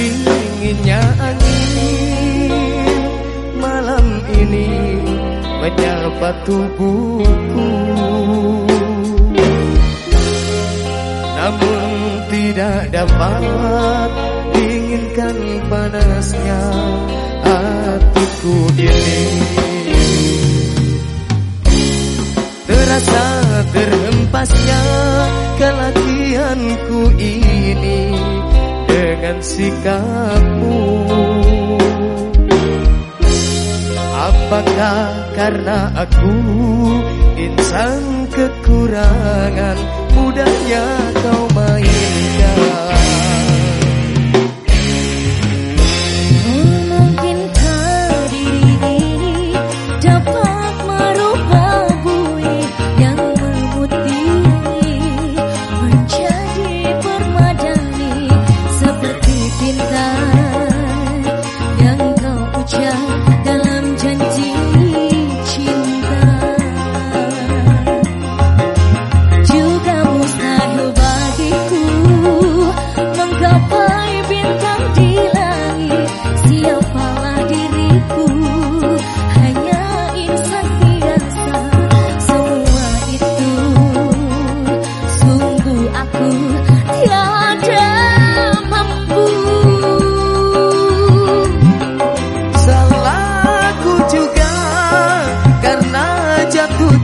dinginnya angin malam ini menyapa tubuhku. Namun tidak dapat diinginkan panasnya hatiku ini terasa terhempasnya kelakianku ini sikapmu Apakah karena aku insan kekurangan Mudahnya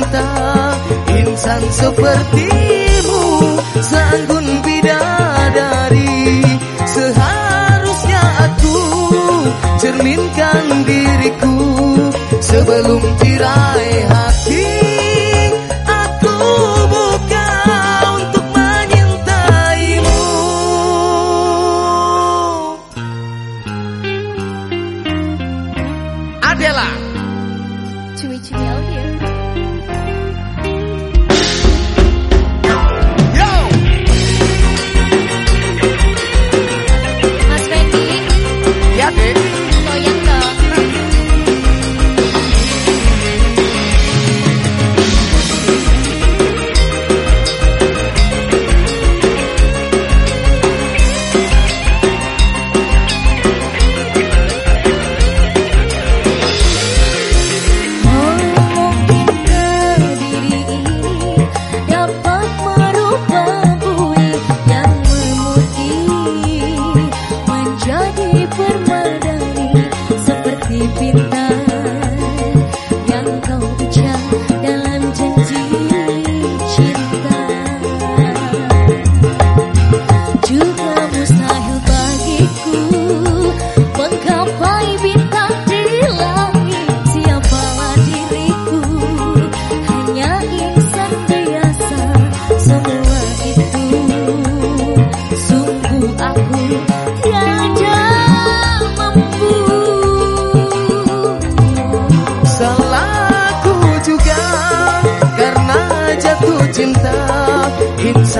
cinta Insan sepertimu Sanggun bidadari. Seharusnya aku Cerminkan diriku Sebelum tirai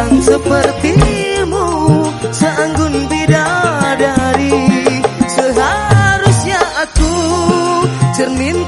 sang sepertimu seanggun bidadari. Seharusnya aku cermin